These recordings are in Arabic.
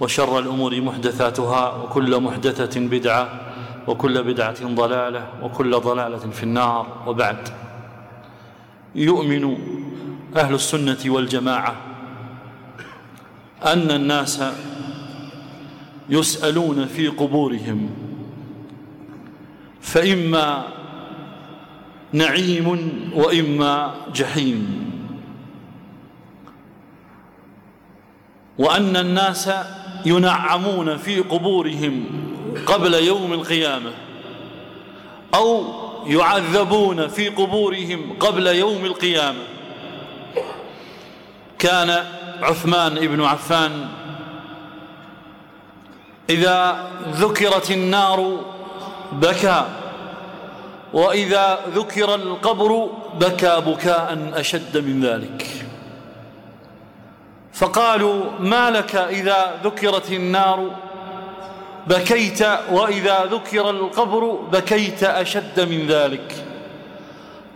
وشر الأمور محدثاتها وكل محدثة بدعة وكل بدعة ضلالة وكل ضلالة في النار وبعد. يؤمن أهل السنة والجماعة أن الناس يسألون في قبورهم فإما نعيم وإما جحيم. وأن الناس ينعمون في قبورهم قبل يوم القيامة أو يعذبون في قبورهم قبل يوم القيامة. كان عثمان بن عفان إذا ذكرت النار بكى وإذا ذكر القبر بكى بكاء أشد من ذلك. فقالوا ما لك إذا ذكرت النار؟ بكيت وإذا ذكر القبر بكيت أشد من ذلك.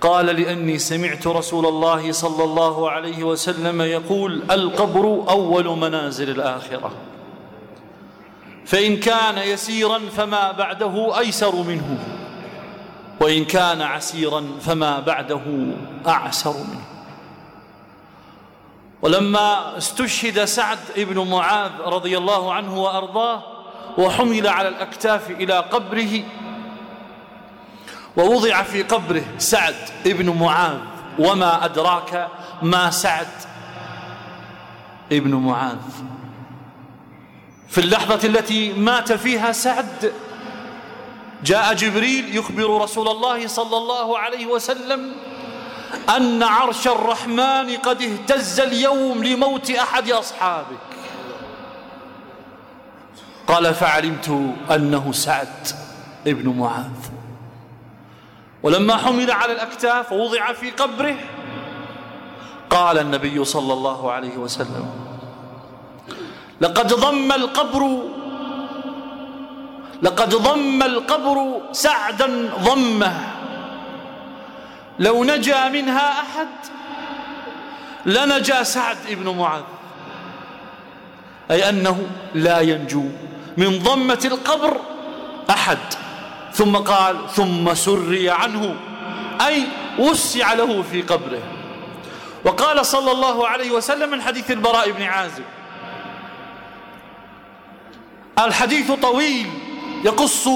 قال لأني سمعت رسول الله صلى الله عليه وسلم يقول القبر أول منازل الآخرة. فإن كان يسيرا فما بعده أيسر منه وإن كان عسيرا فما بعده أعسر منه. ولما استشهد سعد بن معاذ رضي الله عنه وأرضاه وحمل على الأكتاف إلى قبره ووضع في قبره سعد بن معاذ. وما أدراك ما سعد ابن معاذ؟ في اللحظة التي مات فيها سعد جاء جبريل يخبر رسول الله صلى الله عليه وسلم أن عرش الرحمن قد اهتز اليوم لموت أحد أصحابك. قال فعلمت أنه سعد ابن معاذ. ولما حمل على الأكتاف ووضع في قبره قال النبي صلى الله عليه وسلم لقد ضم القبر لقد ضم القبر سعدا ضمه لو نجا منها أحد لنجا سعد ابن معاذ. أي أنه لا ينجو من ضمة القبر أحد. ثم قال ثم سري عنه أي وسع له في قبره. وقال صلى الله عليه وسلم من حديث البراء بن عازب الحديث طويل يقص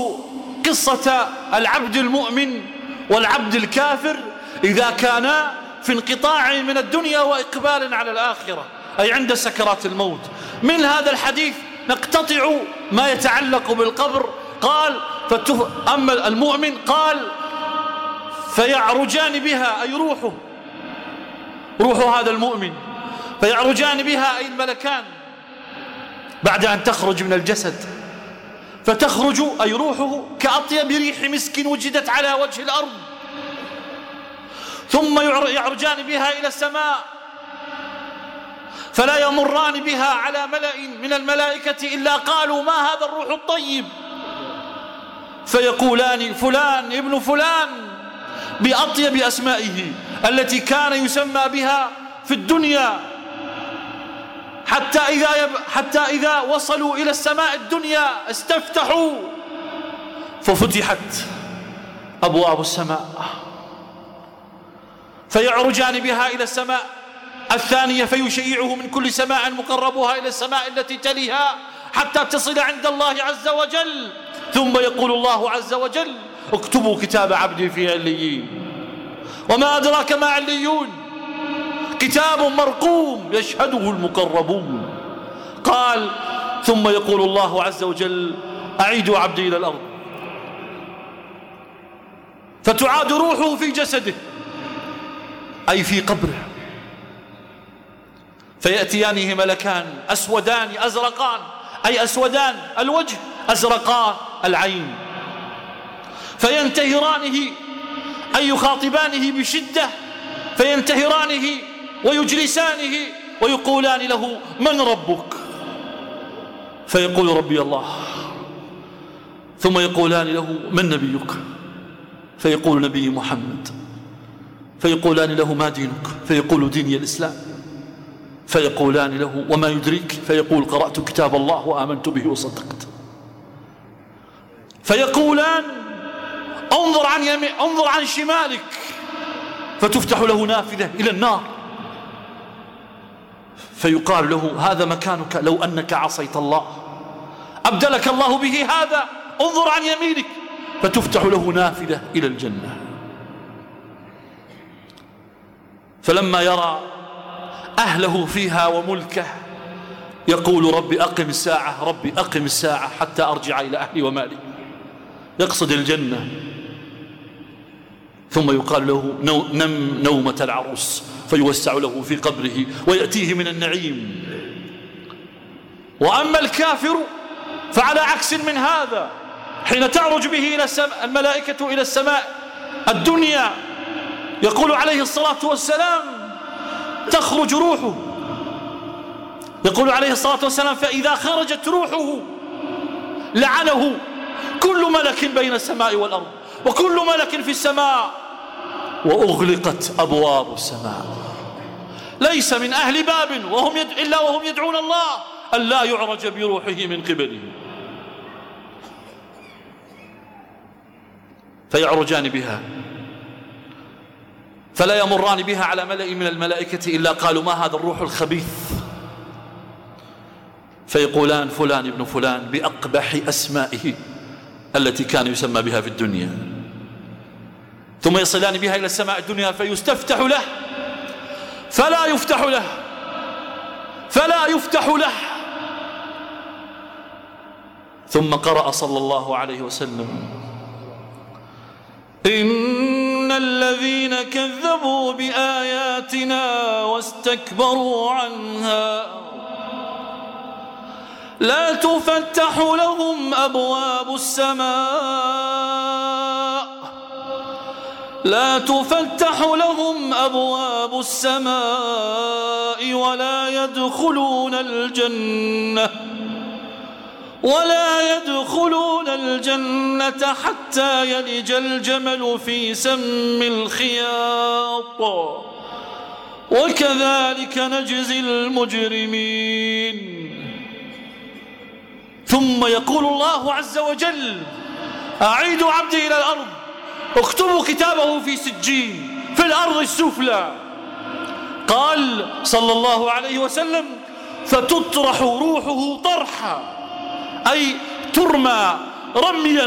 قصة العبد المؤمن والعبد الكافر إذا كانا في انقطاع من الدنيا وإقبال على الآخرة أي عند سكرات الموت. من هذا الحديث نقتطع ما يتعلق بالقبر. قال أما المؤمن قال فيعرجان بها أي روحه. روح هذا المؤمن. فيعرجان بها أي الملكان. بعد أن تخرج من الجسد. فتخرج أي روحه كأطيب ريح مسك وجدت على وجه الأرض. ثم يعرجان بها إلى السماء. فلا يمران بها على ملأ من الملائكة إلا قالوا ما هذا الروح الطيب. فيقولان فلان ابن فلان بأطيب أسمائه التي كان يسمى بها في الدنيا. حتى إذا, يب حتى إذا وصلوا إلى السماء الدنيا استفتحوا. ففتحت أبواب السماء. فيعرجان بها إلى السماء. الثانية فيشيعه من كل سماء مقربها إلى السماء التي تليها حتى تصل عند الله عز وجل. ثم يقول الله عز وجل اكتبوا كتاب عبدي في عليين. وما أدراك ما عليون. كتاب مرقوم يشهده المقربون. قال ثم يقول الله عز وجل أعيدوا عبدي إلى الأرض. فتعاد روحه في جسده أي في قبره. فيأتيانه ملكان أسودان أزرقان. أي أسودان؟ الوجه أزرقا العين. فينتهرانه أي يخاطبانه بشدة. فينتهرانه ويجلسانه ويقولان له من ربك؟ فيقول ربي الله. ثم يقولان له من نبيك؟ فيقول نبي محمد. فيقولان له ما دينك؟ فيقول ديني الإسلام. فيقولان له وما يدريك؟ فيقول قرأت كتاب الله وآمنت به وصدقت. فيقولان انظر عن يمين انظر عن شمالك. فتفتح له نافذة إلى النار. فيقال له هذا مكانك لو أنك عصيت الله. أبدلك الله به هذا. انظر عن يمينك. فتفتح له نافذة إلى الجنة. فلما يرى أهله فيها وملكه يقول ربي أقم الساعة ربي أقم الساعة حتى أرجع إلى أهلي ومالي. يقصد الجنة. ثم يقال له نم نومة العروس. فيوسع له في قبره ويأتيه من النعيم. وأما الكافر فعلى عكس من هذا حين تعرج به إلى الملائكة إلى السماء الدنيا يقول عليه الصلاة والسلام تخرج روحه. يقول عليه الصلاة والسلام فإذا خرجت روحه لعنه كل ملك بين السماء والأرض وكل ملك في السماء. وأغلقت أبواب السماء. ليس من أهل باب وهم يد... إلا وهم يدعون الله. أن لا يعرج بروحه من قبله. فيعرجان بها. فلا يمران بها على ملأ من الملائكة إلا قالوا ما هذا الروح الخبيث. فيقولان فلان ابن فلان بأقبح أسمائه التي كان يسمى بها في الدنيا. ثم يصلان بها إلى السماء الدنيا فيستفتح له فلا يفتح له فلا يفتح له. ثم قرأ صلى الله عليه وسلم إن الذين كذبوا بآياتنا واستكبروا عنها لا تفتح لهم أبواب السماء. لا تفتح لهم أبواب السماء ولا يدخلون الجنة ولا يدخلون الجنة حتى يلج الجمل في سم الخياط. وكذلك نجزي المجرمين. ثم يقول الله عز وجل أعيدوا عبدي إلى الأرض. اكتبوا كتابه في سجين في الأرض السفلى. قال صلى الله عليه وسلم فتطرح روحه طرحا أي ترمى رميا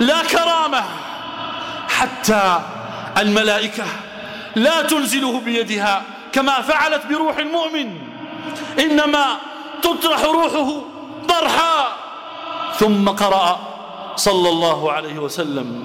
لا كرامة حتى الملائكة لا تنزله بيدها كما فعلت بروح المؤمن. إنما تطرح روحه طرحا. ثم قرأ صلى الله عليه وسلم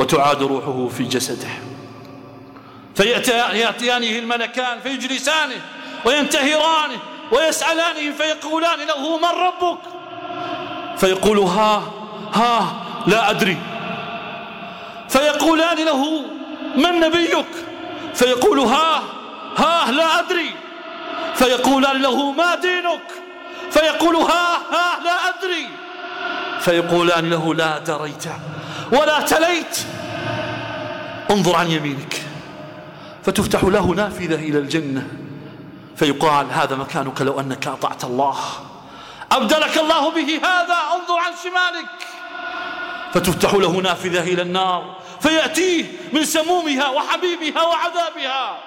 وتعاد روحه في جسده. فيأتيانه الملكان فيجلسانه وينتهرانه ويسألانه فيقولان له من ربك؟ فيقول ها ها لا أدري. فيقولان له من نبيك؟ فيقول ها ها لا أدري. فيقولان له ما دينك؟ فيقول ها ها لا أدري. فيقولان له لا دريت. ولا تليت. انظر عن يمينك. فتفتح له نافذة إلى الجنة. فيقال هذا مكانك لو أنك أطعت الله. أبدلك الله به هذا. انظر عن شمالك. فتفتح له نافذة إلى النار. فيأتيه من سمومها وحبيبها وعذابها.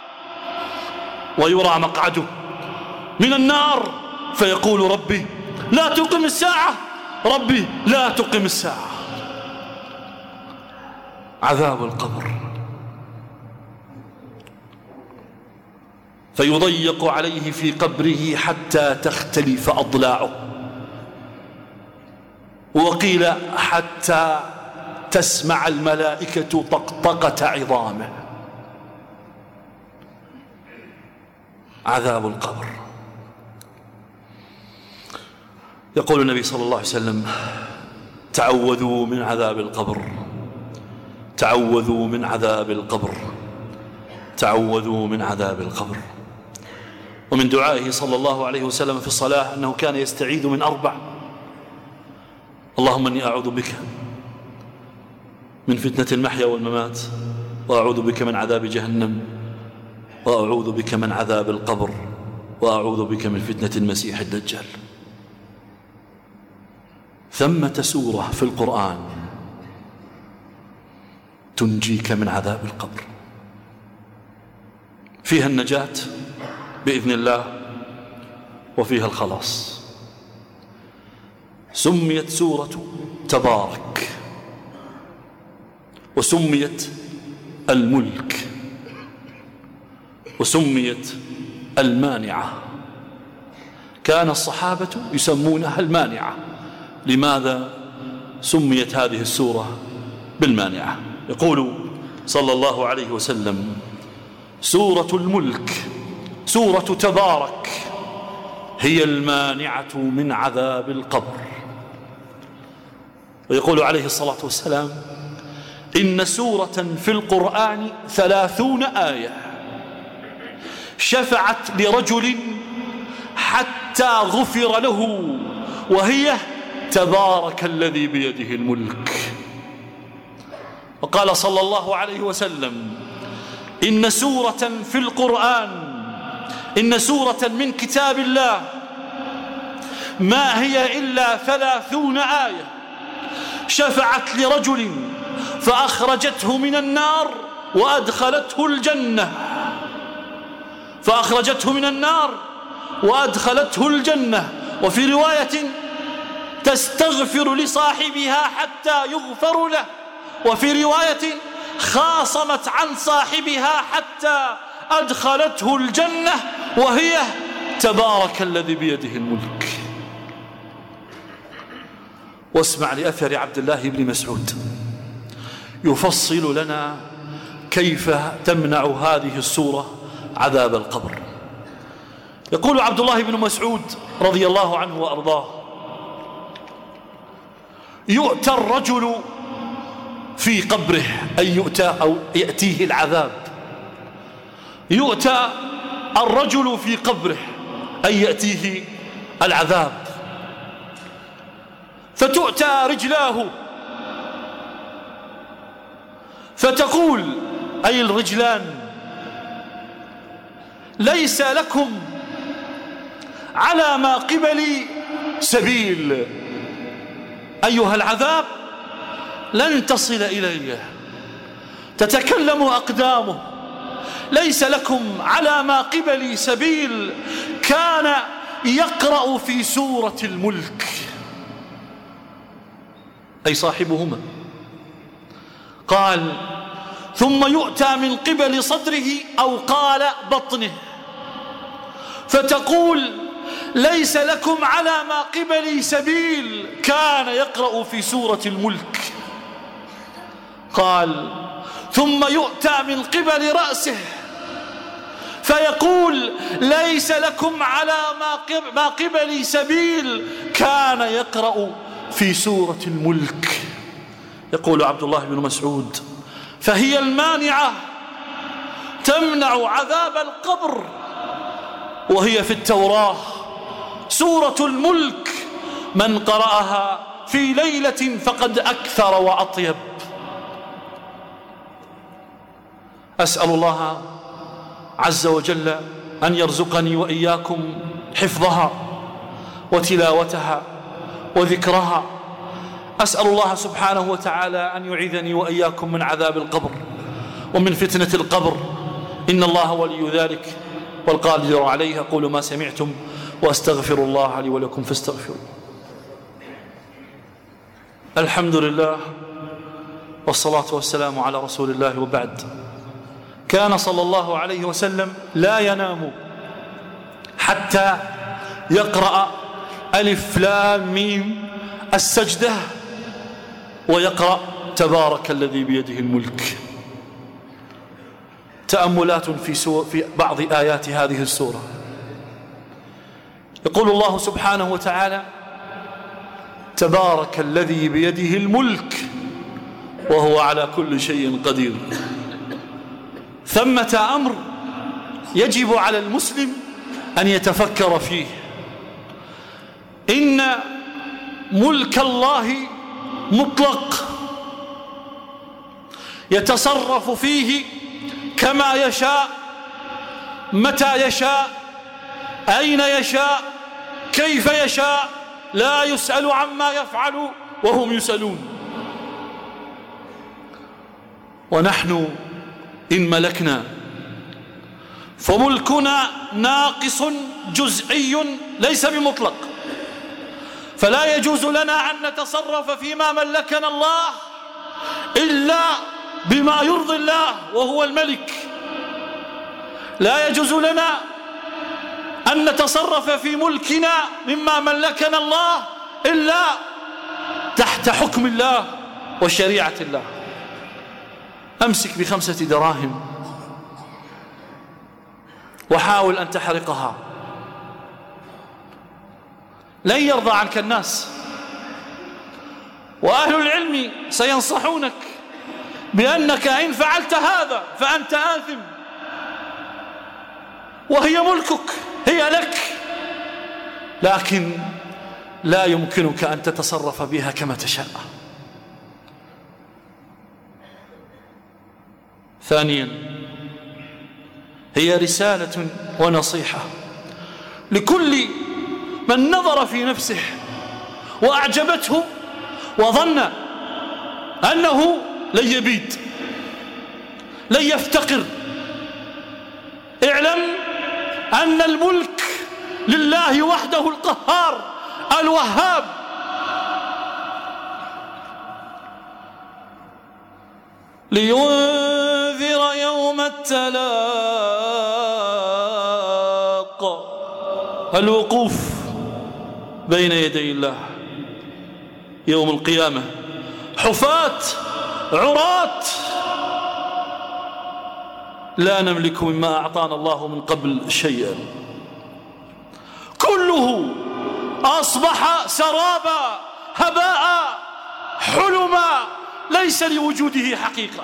ويرى مقعده من النار. فيقول ربي لا تقم الساعة. ربي لا تقم الساعة. عذاب القبر. فيضيق عليه في قبره حتى تختلف أضلاعه. وقيل حتى تسمع الملائكة طقطقة عظامه. عذاب القبر. يقول النبي صلى الله عليه وسلم تعوذوا من عذاب القبر. تعوذوا من عذاب القبر. تعوذوا من عذاب القبر. ومن دعائه صلى الله عليه وسلم في الصلاة أنه كان يستعيذ من أربع. اللهم أني أعوذ بك من فتنة المحيا والممات وأعوذ بك من عذاب جهنم وأعوذ بك من عذاب القبر وأعوذ بك من فتنة المسيح الدجال. ثمة سورة في القرآن. تنجيك من عذاب القبر. فيها النجاة بإذن الله وفيها الخلاص. سميت سورة تبارك وسميت الملك وسميت المانعة. كان الصحابة يسمونها المانعة. لماذا سميت هذه السورة بالمانعة؟ يقول صلى الله عليه وسلم سورة الملك سورة تبارك هي المانعة من عذاب القبر. ويقول عليه الصلاة والسلام إن سورة في القرآن ثلاثون آية شفعت لرجل حتى غفر له وهي تبارك الذي بيده الملك. وقال صلى الله عليه وسلم إن سورة في القرآن إن سورة من كتاب الله ما هي إلا ثلاثون آية شفعت لرجل فأخرجته من النار وأدخلته الجنة. فأخرجته من النار وأدخلته الجنة. وفي رواية تستغفر لصاحبها حتى يغفر له. وفي رواية خاصمت عن صاحبها حتى أدخلته الجنة وهي تبارك الذي بيده الملك. واسمع لأثر عبد الله بن مسعود. يفصل لنا كيف تمنع هذه السورة عذاب القبر. يقول عبد الله بن مسعود رضي الله عنه وأرضاه يؤتى الرجل في قبره أي يؤتى أو يأتيه العذاب. يؤتى الرجل في قبره أي يأتيه العذاب. فتؤتى رجلاه. فتقول أي الرجلان ليس لكم على ما قبلي سبيل. أيها العذاب لن تصل إلي. تتكلم أقدامه. ليس لكم على ما قبلي سبيل كان يقرأ في سورة الملك. أي صاحبهما. قال ثم يؤتى من قبل صدره أو قال بطنه. فتقول ليس لكم على ما قبلي سبيل كان يقرأ في سورة الملك. قال ثم يؤتى من قبل رأسه فيقول ليس لكم على ما قبلي سبيل كان يقرأ في سورة الملك. يقول عبد الله بن مسعود فهي المانعة تمنع عذاب القبر وهي في التوراة. سورة الملك من قرأها في ليلة فقد أكثر وأطيب. أسأل الله عز وجل أن يرزقني وإياكم حفظها وتلاوتها وذكرها. أسأل الله سبحانه وتعالى أن يعيذني وإياكم من عذاب القبر ومن فتنة القبر. إن الله ولي ذلك والقادر عليه أقول ما سمعتم وأستغفر الله لي ولكم فاستغفروا الحمد لله والصلاة والسلام على رسول الله وبعد. كان صلى الله عليه وسلم لا ينام حتى يقرأ ألف لام ميم السجدة ويقرأ تبارك الذي بيده الملك. تأملات في, في بعض آيات هذه السورة. يقول الله سبحانه وتعالى تبارك الذي بيده الملك وهو على كل شيء قدير. ثمة أمر يجب على المسلم أن يتفكر فيه. إن ملك الله مطلق يتصرف فيه كما يشاء متى يشاء أين يشاء كيف يشاء لا يسأل عما يفعل وهم يسألون. ونحن إن ملكنا. فملكنا ناقص جزئي ليس بمطلق. فلا يجوز لنا أن نتصرف فيما ملكنا الله إلا بما يرضي الله وهو الملك. لا يجوز لنا أن نتصرف في ملكنا مما ملكنا الله إلا تحت حكم الله وشريعة الله. أمسك بخمسة دراهم وحاول أن تحرقها. لن يرضى عنك الناس. وأهل العلم سينصحونك بأنك إن فعلت هذا فأنت آثم. وهي ملكك هي لك. لكن لا يمكنك أن تتصرف بها كما تشاء. ثانيا هي رسالة ونصيحة لكل من نظر في نفسه وأعجبته وظن أنه لن يبيد لن يفتقر. اعلم أن الملك لله وحده القهار الوهاب. لينذر يوم التلاق الوقوف بين يدي الله يوم القيامة. حفاة عراة. لا نملك مما أعطانا الله من قبل شيئا. كله أصبح سرابا هباء حلما. ليس لوجوده حقيقة.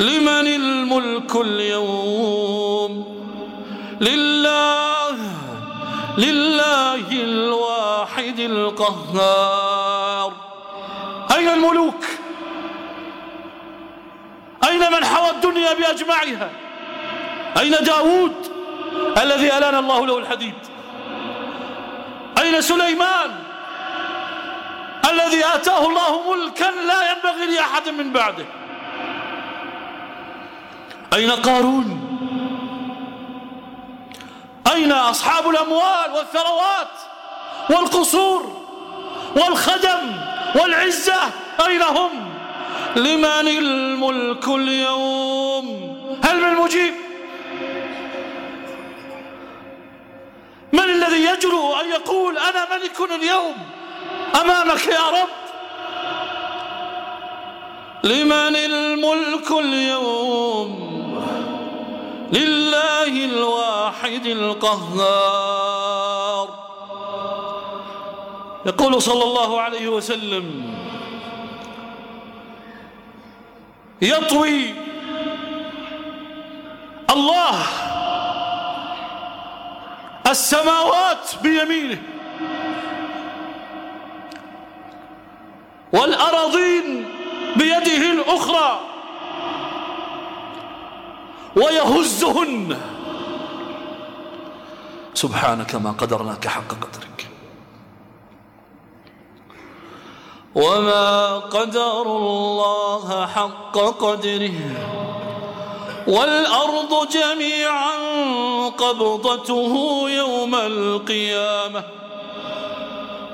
لمن الملك اليوم؟ لله لله الواحد القهار. أين الملوك؟ أين من حوى الدنيا بأجمعها؟ أين داود الذي ألان الله له الحديد؟ أين سليمان الذي آتاه الله ملكا لا ينبغي لأحد من بعده؟ أين قارون؟ أين أصحاب الأموال والثروات والقصور والخدم والعزة؟ أين هم؟ لمن الملك اليوم؟ هل من مجيب من الذي يجرؤ أن يقول أنا ملك اليوم أمامك يا رب؟ لمن الملك اليوم؟ لله الواحد القهار. يقول صلى الله عليه وسلم يطوي الله السماوات بيمينه والأراضين بيده الأخرى. ويهزهن. سبحانك ما قدرناك حق قدرك. وما قدر الله حق قدره. والأرض جميعا قبضته يوم القيامة.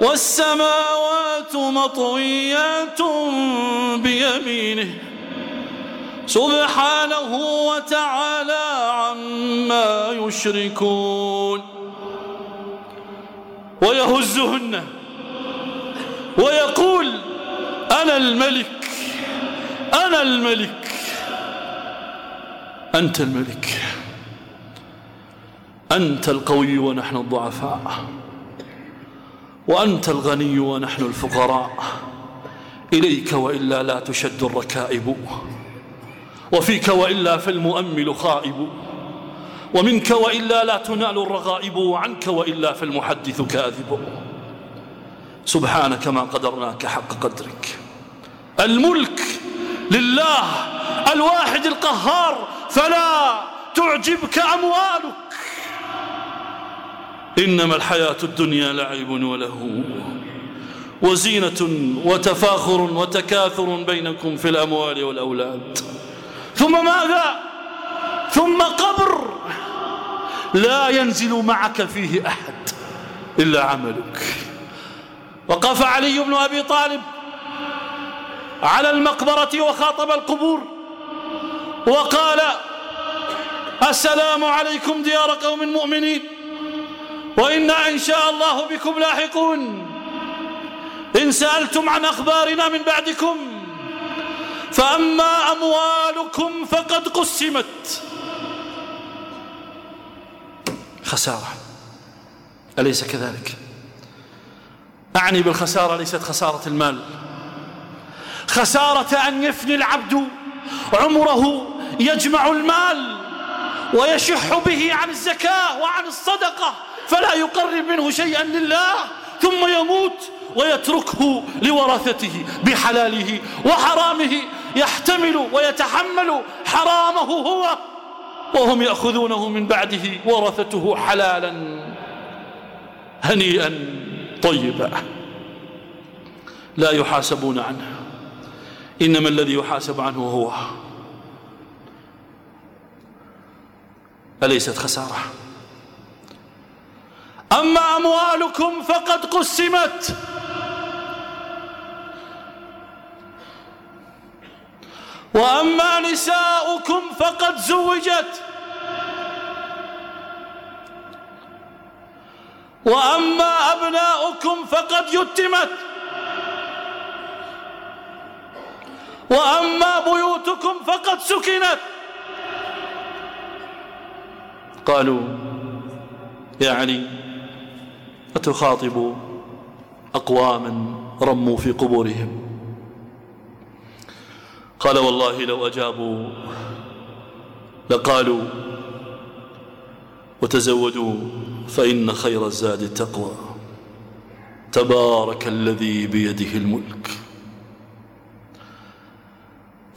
والسماوات مطويات بيمينه. سبحانه وتعالى عما يشركون ويهزهن ويقول أنا الملك أنا الملك أنت الملك أنت القوي ونحن الضعفاء وأنت الغني ونحن الفقراء إليك وإلا لا تشد الركائب. وفيك وإلا فالمؤمل خائب. ومنك وإلا لا تنال الرغائب وعنك وإلا فالمحدث كاذب. سبحانك ما قدرناك حق قدرك. الملك لله الواحد القهار فلا تعجبك أموالك. إنما الحياة الدنيا لعب وله وزينة وتفاخر وتكاثر بينكم في الأموال والأولاد. ثم ماذا؟ ثم قبر. لا ينزل معك فيه أحد إلا عملك. وقف علي بن أبي طالب على المقبرة وخاطب القبور وقال السلام عليكم ديار قوم مؤمنين وإنا إن شاء الله بكم لاحقون. إن سألتم عن أخبارنا من بعدكم فأما أموالكم فقد قسمت. خسارة. أليس كذلك؟ أعني بالخسارة ليست خسارة المال. خسارة أن يفني العبد عمره يجمع المال ويشح به عن الزكاة وعن الصدقة فلا يقرب منه شيئا لله ثم يموت ويتركه لورثته بحلاله وحرامه يحتمل ويتحمل حرامه هو وهم يأخذونه من بعده ورثته حلالا هنيئا طيبا. لا يحاسبون عنه. إنما الذي يحاسب عنه هو. أليست خسارة؟ أما أموالكم فقد قسمت. وأما نساؤكم فقد زوجت. وأما أبناؤكم فقد يتمت. وأما بيوتكم فقد سكنت. قالوا يا علي أتخاطب أقواما رموا في قبورهم؟ قال والله لو أجابوا لقالوا وتزودوا فإن خير الزاد التقوى. تبارك الذي بيده الملك.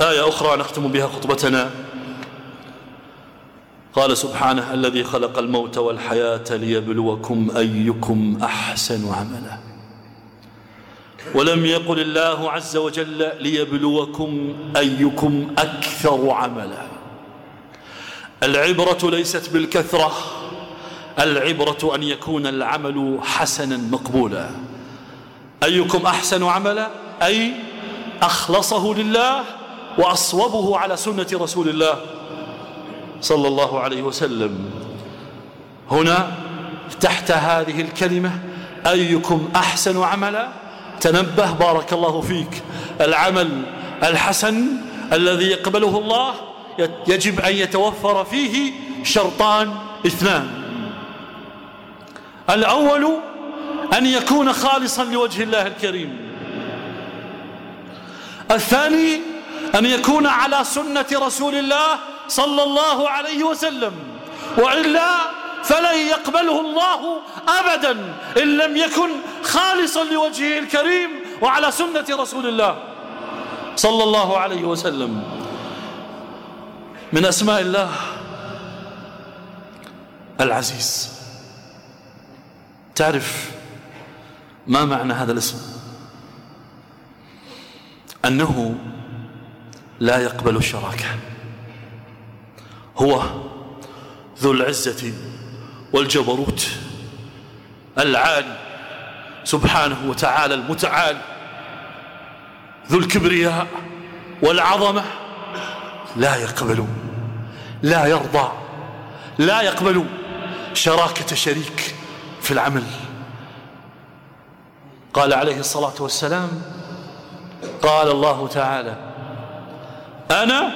آية أخرى نختم بها خطبتنا. قال سبحانه الذي خلق الموت والحياة ليبلوكم أيكم أحسن عملا. ولم يقل الله عز وجل ليبلوكم أيكم أكثر عملا. العبرة ليست بالكثرة العبرة أن يكون العمل حسنا مقبولا. أيكم أحسن عملا؟ أي أخلصه لله وأصوبه على سنة رسول الله صلى الله عليه وسلم. هنا تحت هذه الكلمة أيكم أحسن عملا؟ تنبه بارك الله فيك. العمل الحسن الذي يقبله الله يجب أن يتوفر فيه شرطان اثنان. الأول أن يكون خالصا لوجه الله الكريم. الثاني أن يكون على سنة رسول الله صلى الله عليه وسلم. وإلا فلن يقبله الله أبدا إن لم يكن خالصا لوجهه الكريم وعلى سنة رسول الله صلى الله عليه وسلم. من أسماء الله العزيز. تعرف ما معنى هذا الاسم؟ أنه لا يقبل الشراكة. هو ذو العزة والجبروت العالي. سبحانه وتعالى المتعال ذو الكبرياء والعظمة. لا يقبل لا يرضى لا يقبل شراكة شريك في العمل. قال عليه الصلاة والسلام قال الله تعالى أنا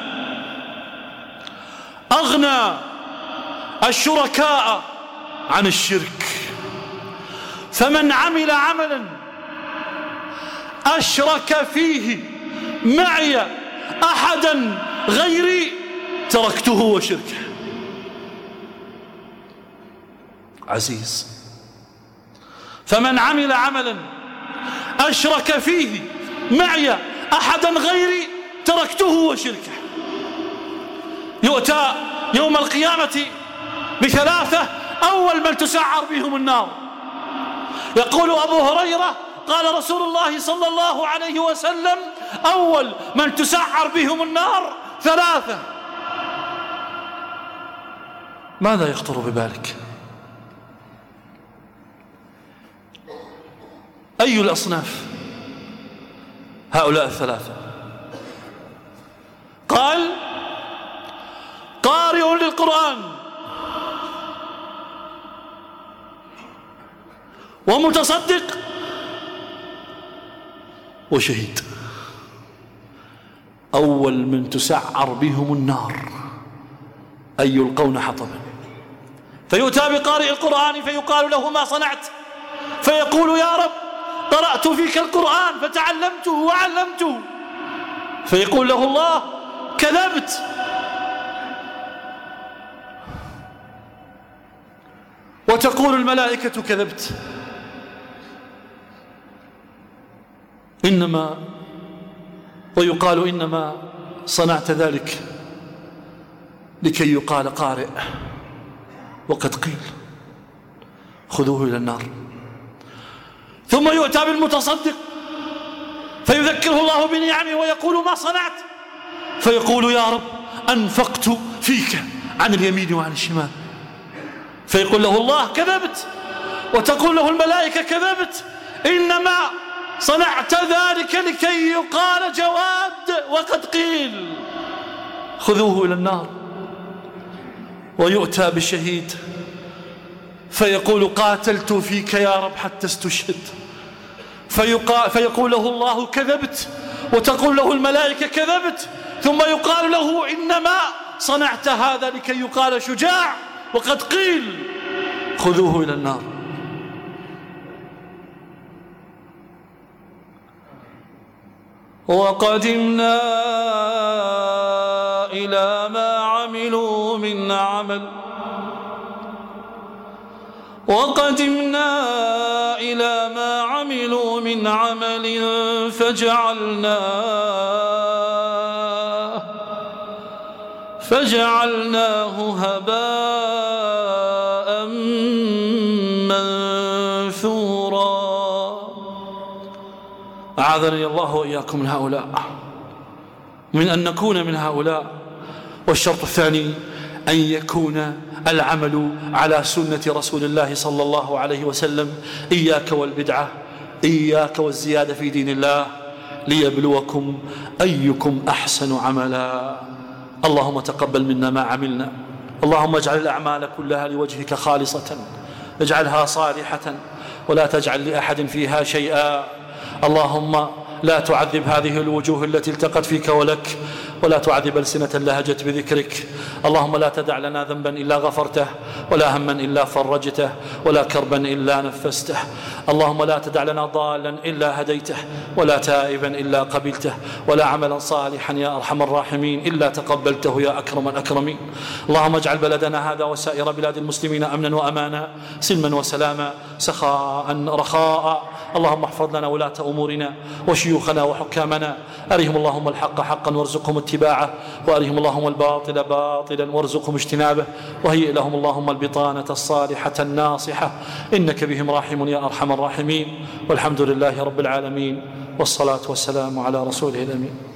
أغنى الشركاء عن الشرك. فمن عمل عملا أشرك فيه معي أحدا غيري تركته وشركه. عزيز فمن عمل عملا أشرك فيه معي أحدا غيري تركته وشركه. يؤتى يوم القيامة بثلاثة أول من تسعر بهم النار. يقول أبو هريرة قال رسول الله صلى الله عليه وسلم أول من تسعر بهم النار ثلاثة. ماذا يخطر ببالك؟ أي الأصناف؟ هؤلاء الثلاثة. قال قارئ للقرآن. ومتصدق. وشهيد. أول من تسعر بهم النار. أن يلقون حطبا. فيؤتى بقارئ القرآن فيقال له ما صنعت. فيقول يا رب قرأت فيك القرآن فتعلمته وعلمته. فيقول له الله كذبت. وتقول الملائكة كذبت. إنما ويقال إنما صنعت ذلك لكي يقال قارئ. وقد قيل خذوه إلى النار. ثم يؤتى بالمتصدق فيذكره الله بنعمه ويقول ما صنعت؟ فيقول يا رب أنفقت فيك عن اليمين وعن الشمال. فيقول له الله كذبت وتقول له الملائكة كذبت إنما صنعت ذلك لكي يقال جواد وقد قيل خذوه إلى النار ويؤتى بشهيد فيقول قاتلت فيك يا رب حتى استشهد فيقول له الله كذبت وتقول له الملائكة كذبت ثم يقال له إنما صنعت هذا لكي يقال شجاع وقد قيل خذوه إلى النار وقدمنا إلى ما عملوا من عمل. وقدمنا إلى ما عملوا من عمل فجعلناه فجعلناه هباء أعاذني الله وإياكم من هؤلاء من أن نكون من هؤلاء. والشرط الثاني أن يكون العمل على سنة رسول الله صلى الله عليه وسلم. إياك والبدعة إياك والزيادة في دين الله. ليبلوكم أيكم أحسن عملا. اللهم تقبل منا ما عملنا. اللهم اجعل الأعمال كلها لوجهك خالصة. اجعلها صالحة. ولا تجعل لأحد فيها شيئا. اللهم لا تعذب هذه الوجوه التي التقت فيك ولك. ولا تعذب ألسنة لهجت بذكرك. اللهم لا تدع لنا ذنبا إلا غفرته ولا هما إلا فرجته ولا كربا إلا نفسته. اللهم لا تدع لنا ضالا إلا هديته ولا تائبا إلا قبلته ولا عملا صالحا يا أرحم الراحمين إلا تقبلته يا أكرم الأكرمين. اللهم اجعل بلدنا هذا وسائر بلاد المسلمين أمنا وأمانا سلما وسلاما سخاء رخاء. اللهم احفظ لنا ولاة أمورنا وشيوخنا وحكامنا. أرهم اللهم الحق حقا وارزقهم اتباعه وأرهم اللهم الباطل باطلا وارزقهم اجتنابه وهيئ لهم اللهم البطانة الصالحة الناصحة إنك بهم راحم يا أرحم الراحمين والحمد لله رب العالمين والصلاة والسلام على رسوله الأمين